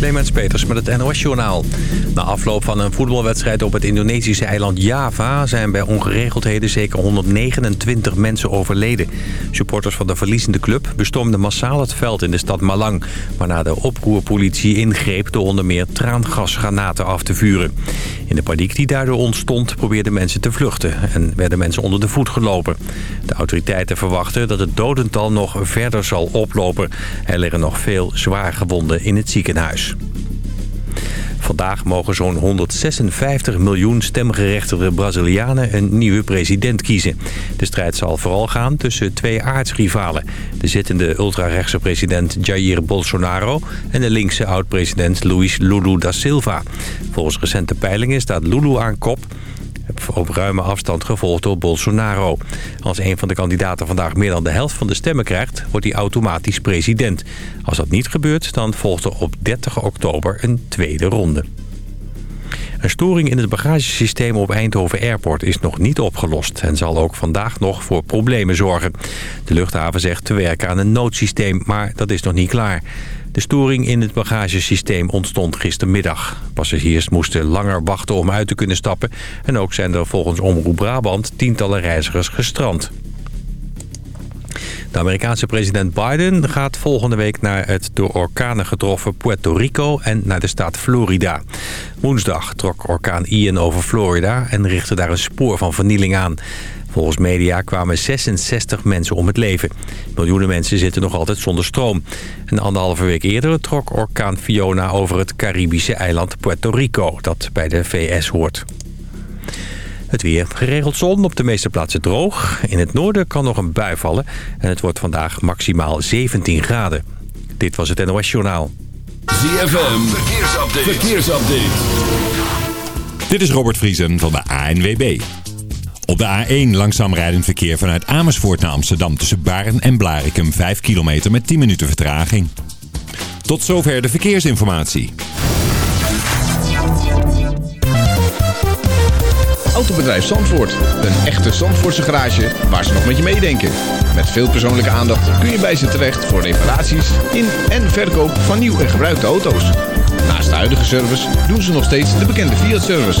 Clemens Peters met het NOS-journaal. Na afloop van een voetbalwedstrijd op het Indonesische eiland Java... zijn bij ongeregeldheden zeker 129 mensen overleden. Supporters van de verliezende club bestormden massaal het veld in de stad Malang... waarna de oproerpolitie ingreep door onder meer traangasgranaten af te vuren. In de paniek die daardoor ontstond probeerden mensen te vluchten... en werden mensen onder de voet gelopen. De autoriteiten verwachten dat het dodental nog verder zal oplopen. Er liggen nog veel zwaar gewonden in het ziekenhuis. Vandaag mogen zo'n 156 miljoen stemgerechtigde Brazilianen een nieuwe president kiezen. De strijd zal vooral gaan tussen twee aardsrivalen. De zittende ultrarechtse president Jair Bolsonaro en de linkse oud-president Luis Lulu da Silva. Volgens recente peilingen staat Lulu aan kop op ruime afstand gevolgd door Bolsonaro. Als een van de kandidaten vandaag meer dan de helft van de stemmen krijgt... wordt hij automatisch president. Als dat niet gebeurt, dan volgt er op 30 oktober een tweede ronde. Een storing in het bagagesysteem op Eindhoven Airport is nog niet opgelost... en zal ook vandaag nog voor problemen zorgen. De luchthaven zegt te werken aan een noodsysteem, maar dat is nog niet klaar. De storing in het bagagesysteem ontstond gistermiddag. Passagiers moesten langer wachten om uit te kunnen stappen... en ook zijn er volgens Omroep Brabant tientallen reizigers gestrand. De Amerikaanse president Biden gaat volgende week naar het door orkanen getroffen Puerto Rico en naar de staat Florida. Woensdag trok orkaan Ian over Florida en richtte daar een spoor van vernieling aan. Volgens media kwamen 66 mensen om het leven. Miljoenen mensen zitten nog altijd zonder stroom. Een anderhalve week eerder trok orkaan Fiona over het Caribische eiland Puerto Rico... dat bij de VS hoort. Het weer. Geregeld zon, op de meeste plaatsen droog. In het noorden kan nog een bui vallen. En het wordt vandaag maximaal 17 graden. Dit was het NOS Journaal. ZFM. Verkeersupdate. Verkeersupdate. Dit is Robert Vriesen van de ANWB. Op de A1 langzaam rijdend verkeer vanuit Amersfoort naar Amsterdam... tussen Baren en Blarikum 5 kilometer met 10 minuten vertraging. Tot zover de verkeersinformatie. Autobedrijf Zandvoort. Een echte Zandvoortse garage waar ze nog met je meedenken. Met veel persoonlijke aandacht kun je bij ze terecht voor reparaties in en verkoop van nieuw en gebruikte auto's. Naast de huidige service doen ze nog steeds de bekende Fiat-service.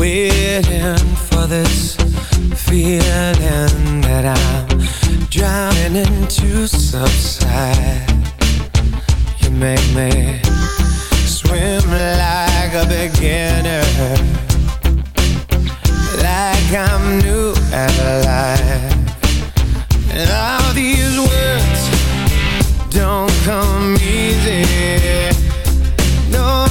Waiting for this feeling that I'm drowning into subside. You make me swim like a beginner Like I'm new at life And all these words don't come easy. No,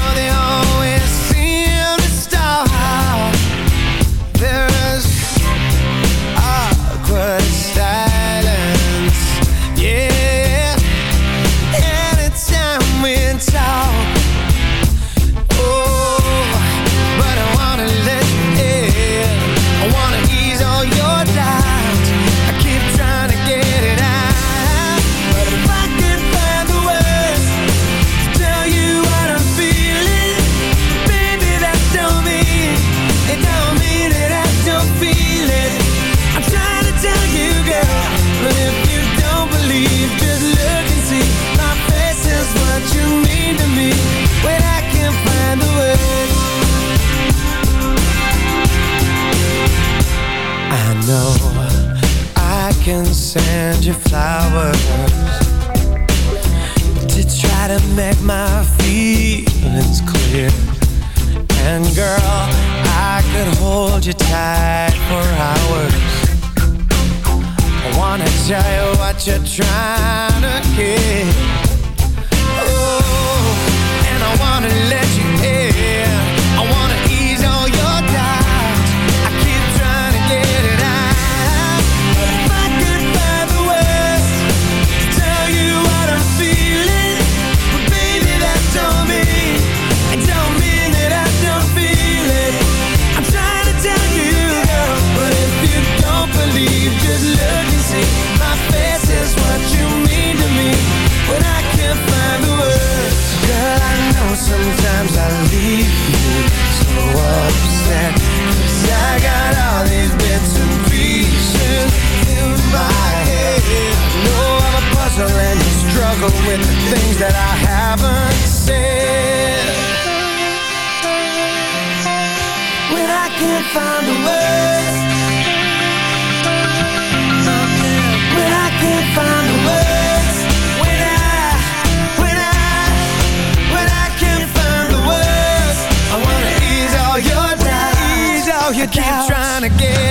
Keep trying to ease all your doubts, ease all your doubts, tryna get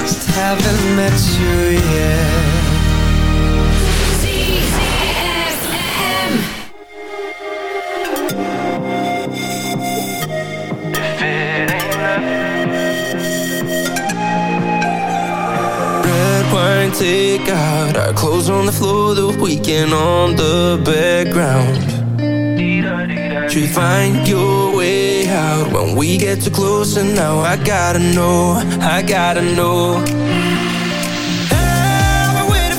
just haven't met you yet. Take out Our clothes on the floor The weekend on the background You find your way out? When we get too close And now I gotta know I gotta know. I've been waiting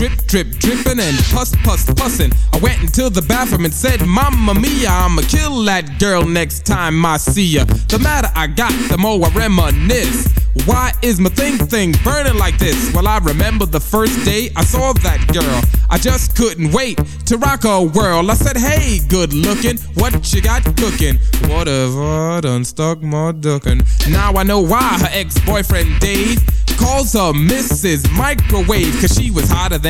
Drip, drip, dripping and puss, puss, pussin'. I went into the bathroom and said, Mamma mia, I'ma kill that girl next time I see ya. The madder I got, the more I reminisce. Why is my thing thing burning like this? Well, I remember the first day I saw that girl. I just couldn't wait to rock her world. I said, Hey, good looking, what you got cooking? Whatever, done stuck my duckin'. Now I know why her ex boyfriend Dave calls her Mrs. Microwave, cause she was hotter than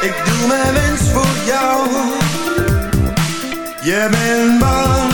Ik doe mijn wens voor jou. Je bent bang.